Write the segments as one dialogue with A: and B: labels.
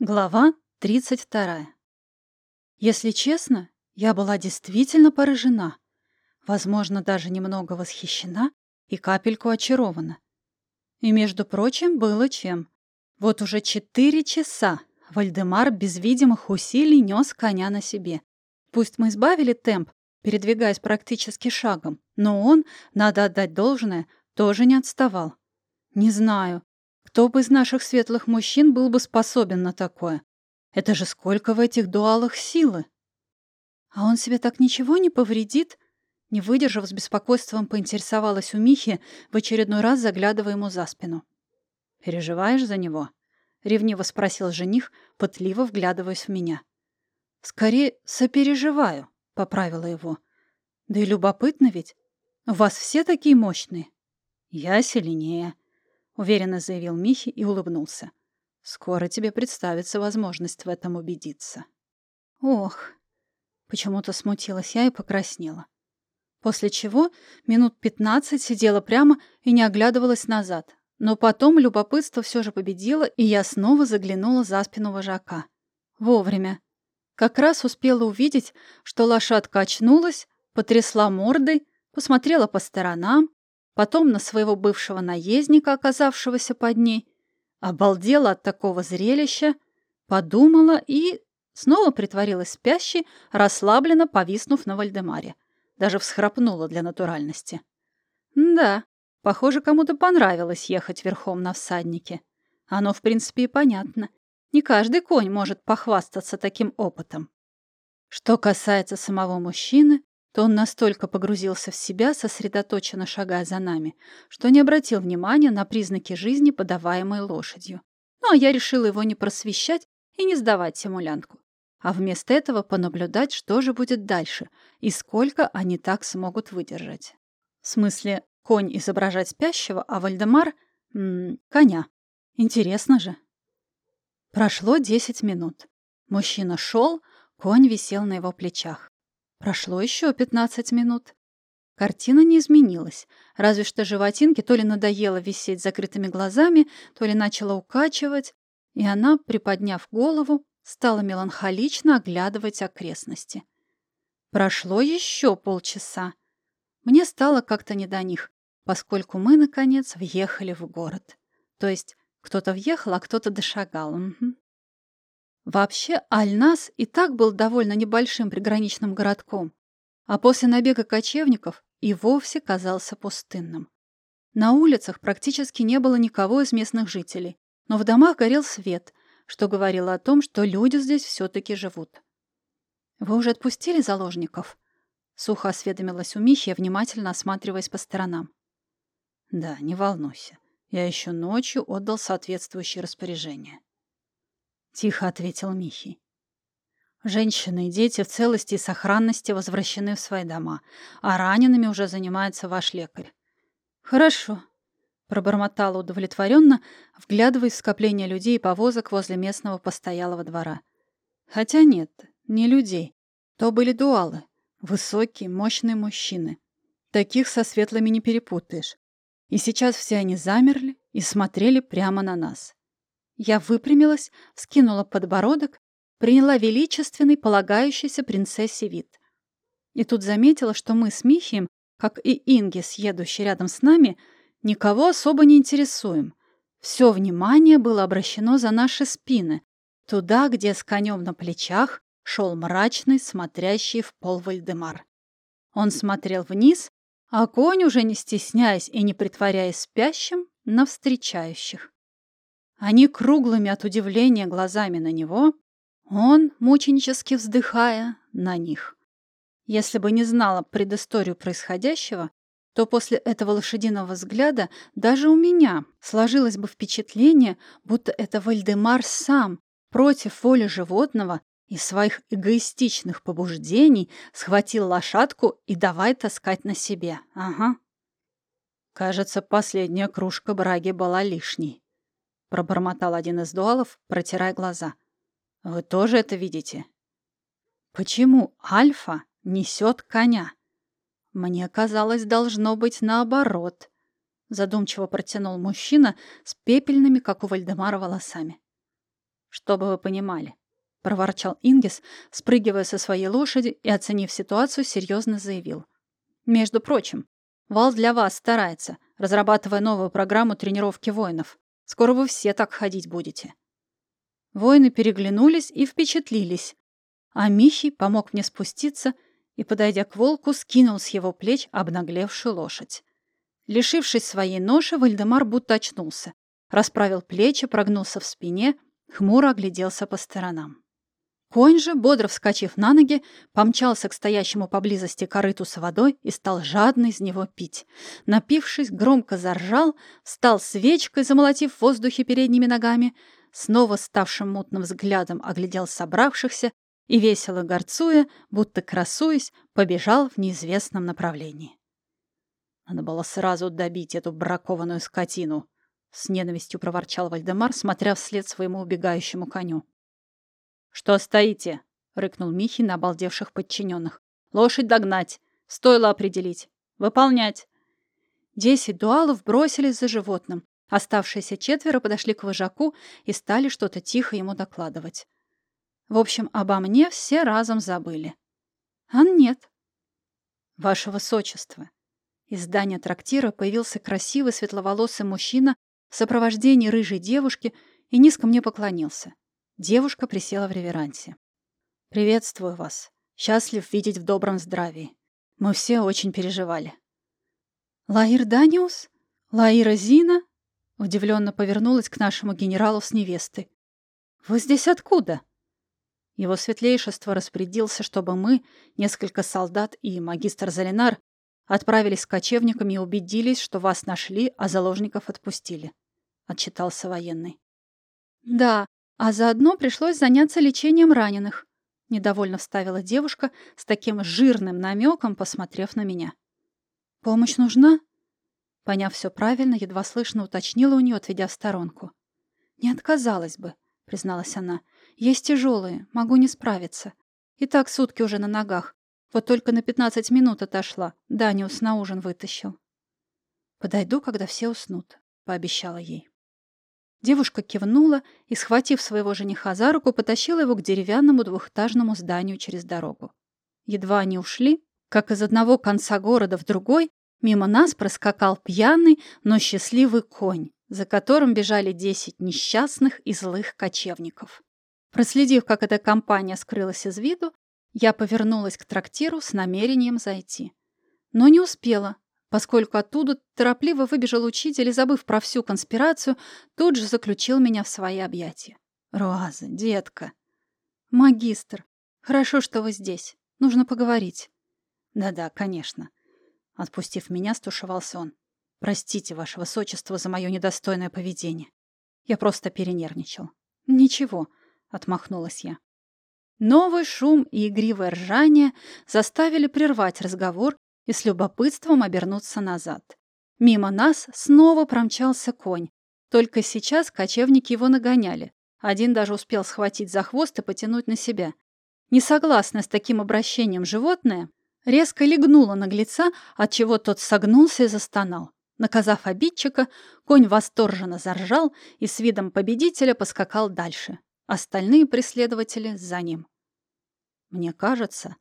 A: Глава 32. Если честно, я была действительно поражена, возможно, даже немного восхищена и капельку очарована. И, между прочим, было чем. Вот уже четыре часа Вальдемар без видимых усилий нес коня на себе. Пусть мы избавили темп, передвигаясь практически шагом, но он, надо отдать должное, тоже не отставал. Не знаю, кто бы из наших светлых мужчин был бы способен на такое? Это же сколько в этих дуалах силы! А он себе так ничего не повредит? Не выдержав, с беспокойством поинтересовалась у Михи, в очередной раз заглядывая ему за спину. «Переживаешь за него?» — ревниво спросил жених, пытливо вглядываясь в меня. «Скорее, сопереживаю», — поправила его. «Да и любопытно ведь. У вас все такие мощные?» «Я сильнее», — уверенно заявил Михи и улыбнулся. «Скоро тебе представится возможность в этом убедиться». «Ох!» Почему-то смутилась я и покраснела. После чего минут пятнадцать сидела прямо и не оглядывалась назад. Но потом любопытство все же победило, и я снова заглянула за спину вожака. Вовремя. Как раз успела увидеть, что лошадка очнулась, потрясла мордой, посмотрела по сторонам, потом на своего бывшего наездника, оказавшегося под ней, обалдела от такого зрелища, подумала и снова притворилась спящей, расслабленно повиснув на Вальдемаре. Даже всхрапнула для натуральности. Да, похоже, кому-то понравилось ехать верхом на всаднике. Оно, в принципе, и понятно. Не каждый конь может похвастаться таким опытом. Что касается самого мужчины, то он настолько погрузился в себя, сосредоточенно шагая за нами, что не обратил внимания на признаки жизни, подаваемой лошадью. Ну, а я решила его не просвещать и не сдавать симулянтку, а вместо этого понаблюдать, что же будет дальше и сколько они так смогут выдержать. В смысле, конь изображать спящего, а Вальдемар — коня. Интересно же. Прошло десять минут. Мужчина шел, конь висел на его плечах. Прошло еще пятнадцать минут. Картина не изменилась, разве что животинке то ли надоело висеть закрытыми глазами, то ли начала укачивать, и она, приподняв голову, стала меланхолично оглядывать окрестности. Прошло еще полчаса. Мне стало как-то не до них, поскольку мы, наконец, въехали в город. То есть кто-то въехал, а кто-то дошагал. Угу. Вообще, Альнас и так был довольно небольшим приграничным городком, а после набега кочевников и вовсе казался пустынным. На улицах практически не было никого из местных жителей, но в домах горел свет, что говорило о том, что люди здесь все-таки живут. «Вы уже отпустили заложников?» Сухо осведомилась у Михи, внимательно осматриваясь по сторонам. «Да, не волнуйся. Я еще ночью отдал соответствующее распоряжение. Тихо ответил Михи. Женщины и дети в целости и сохранности возвращены в свои дома, а ранеными уже занимается ваш лекарь. Хорошо, пробормотала удовлетворенно, вглядываясь в скопление людей и повозок возле местного постоялого двора. Хотя нет, не людей. То были дуалы. Высокие, мощные мужчины. Таких со светлыми не перепутаешь. И сейчас все они замерли и смотрели прямо на нас. Я выпрямилась, вскинула подбородок, приняла величественный, полагающийся принцессе вид. И тут заметила, что мы с Михием, как и Инги, съедущий рядом с нами, никого особо не интересуем. Все внимание было обращено за наши спины, туда, где с конем на плечах шел мрачный, смотрящий в пол Вальдемар. Он смотрел вниз, а конь, уже не стесняясь и не притворяясь спящим, на встречающих. Они круглыми от удивления глазами на него, он, мученически вздыхая, на них. Если бы не знала предысторию происходящего, то после этого лошадиного взгляда даже у меня сложилось бы впечатление, будто это Вальдемар сам, против воли животного и своих эгоистичных побуждений, схватил лошадку и давай таскать на себе. Ага. Кажется, последняя кружка браги была лишней пробормотал один из дуалов, протирая глаза. Вы тоже это видите? Почему Альфа несет коня? Мне казалось, должно быть наоборот. Задумчиво протянул мужчина с пепельными, как у Вальдемара, волосами. Чтобы вы понимали, проворчал Ингис, спрыгивая со своей лошади и, оценив ситуацию, серьезно заявил. Между прочим, Вал для вас старается, разрабатывая новую программу тренировки воинов. Скоро вы все так ходить будете. Воины переглянулись и впечатлились. А Михий помог мне спуститься и, подойдя к волку, скинул с его плеч обнаглевшую лошадь. Лишившись своей ноши, Вальдемар будто очнулся. Расправил плечи, прогнулся в спине, хмуро огляделся по сторонам. Конь же, бодро вскочив на ноги, помчался к стоящему поблизости корыту с водой и стал жадно из него пить. Напившись, громко заржал, встал свечкой, замолотив в воздухе передними ногами, снова ставшим мутным взглядом оглядел собравшихся и, весело горцуя, будто красуясь, побежал в неизвестном направлении. Надо было сразу добить эту бракованную скотину, с ненавистью проворчал Вальдемар, смотря вслед своему убегающему коню. «Что стоите?» — рыкнул Михи на обалдевших подчиненных. «Лошадь догнать, стоило определить, выполнять». Десять дуалов бросились за животным. Оставшиеся четверо подошли к вожаку и стали что-то тихо ему докладывать. В общем, обо мне все разом забыли. А нет. Ваше Высочество. Из здания трактира появился красивый светловолосый мужчина в сопровождении рыжей девушки и низко мне поклонился. Девушка присела в реверансе. «Приветствую вас. Счастлив видеть в добром здравии. Мы все очень переживали». «Лаир Даниус? Лаира Зина?» Удивленно повернулась к нашему генералу с невестой. «Вы здесь откуда?» Его светлейшество распорядился, чтобы мы, несколько солдат и магистр Залинар, отправились с кочевниками и убедились, что вас нашли, а заложников отпустили», — отчитался военный. «Да, а заодно пришлось заняться лечением раненых, недовольно вставила девушка с таким жирным намеком, посмотрев на меня. Помощь нужна? Поняв все правильно, едва слышно уточнила у нее, отведя в сторонку. Не отказалась бы, призналась она. Есть тяжелые, могу не справиться. И так сутки уже на ногах. Вот только на пятнадцать минут отошла. Даниус на ужин вытащил. Подойду, когда все уснут, пообещала ей. Девушка кивнула и, схватив своего жениха за руку, потащила его к деревянному двухэтажному зданию через дорогу. Едва они ушли, как из одного конца города в другой, мимо нас проскакал пьяный, но счастливый конь, за которым бежали десять несчастных и злых кочевников. Проследив, как эта компания скрылась из виду, я повернулась к трактиру с намерением зайти. Но не успела, поскольку оттуда торопливо выбежал учитель и, забыв про всю конспирацию, тут же заключил меня в свои объятия. «Руаза, детка!» «Магистр, хорошо, что вы здесь. Нужно поговорить». «Да-да, конечно». Отпустив меня, стушевался он. «Простите, ваше высочество, за мое недостойное поведение. Я просто перенервничал». «Ничего», — отмахнулась я. Новый шум и игривое ржание заставили прервать разговор и с любопытством обернуться назад. Мимо нас снова промчался конь. Только сейчас кочевники его нагоняли. Один даже успел схватить за хвост и потянуть на себя. Несогласная с таким обращением животное резко легнуло наглеца, отчего тот согнулся и застонал. Наказав обидчика, конь восторженно заржал и с видом победителя поскакал дальше. Остальные преследователи за ним. Мне кажется,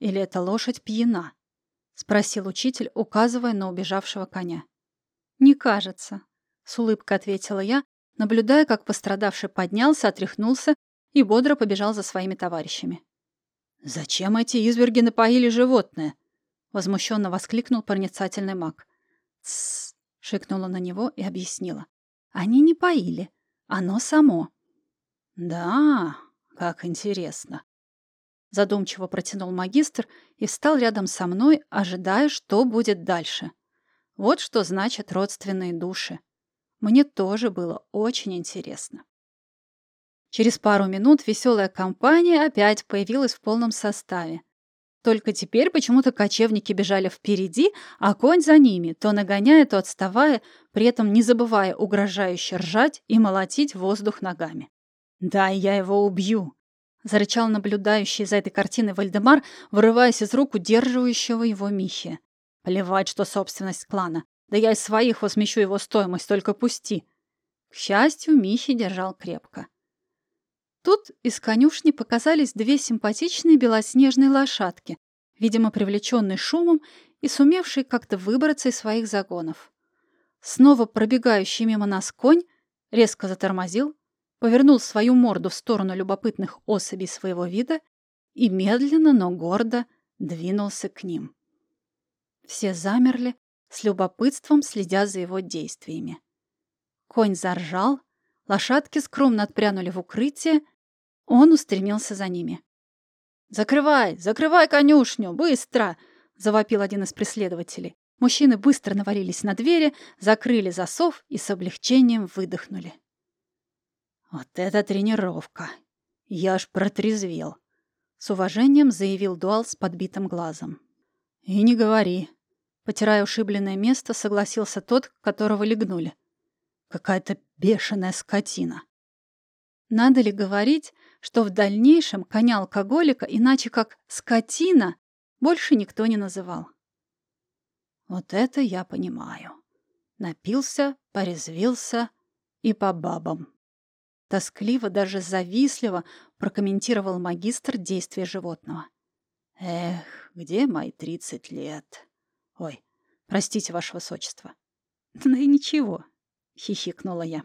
A: или эта лошадь пьяна? — спросил учитель, указывая на убежавшего коня. «Не кажется», — с улыбкой ответила я, наблюдая, как пострадавший поднялся, отряхнулся и бодро побежал за своими товарищами. «Зачем эти изверги напоили животное?» — возмущенно воскликнул проницательный маг. «Тссс!» — шикнула на него и объяснила. «Они не поили. Оно само». «Да, как интересно. Задумчиво протянул магистр и встал рядом со мной, ожидая, что будет дальше. Вот что значит родственные души. Мне тоже было очень интересно. Через пару минут веселая компания опять появилась в полном составе. Только теперь почему-то кочевники бежали впереди, а конь за ними, то нагоняя, то отставая, при этом не забывая угрожающе ржать и молотить воздух ногами. «Да, я его убью!» Зарычал наблюдающий за этой картиной Вальдемар, вырываясь из рук удерживающего его Михи. Плевать, что собственность клана. Да я из своих возмещу его стоимость, только пусти. К счастью, Михи держал крепко. Тут из конюшни показались две симпатичные белоснежные лошадки, видимо, привлеченные шумом и сумевшие как-то выбраться из своих загонов. Снова пробегающий мимо нас конь резко затормозил, повернул свою морду в сторону любопытных особей своего вида и медленно, но гордо двинулся к ним. Все замерли, с любопытством следя за его действиями. Конь заржал, лошадки скромно отпрянули в укрытие, он устремился за ними. «Закрывай! Закрывай конюшню! Быстро!» — завопил один из преследователей. Мужчины быстро навалились на двери, закрыли засов и с облегчением выдохнули. «Вот это тренировка! Я аж протрезвел!» — с уважением заявил Дуал с подбитым глазом. «И не говори!» — потирая ушибленное место, согласился тот, которого легнули. «Какая-то бешеная скотина!» Надо ли говорить, что в дальнейшем коня-алкоголика иначе как «скотина» больше никто не называл? Вот это я понимаю. Напился, порезвился и по бабам. Тоскливо, даже завистливо прокомментировал магистр действия животного. Эх, где мои тридцать лет? Ой, простите, ваше высочество. Да и ничего, хихикнула я.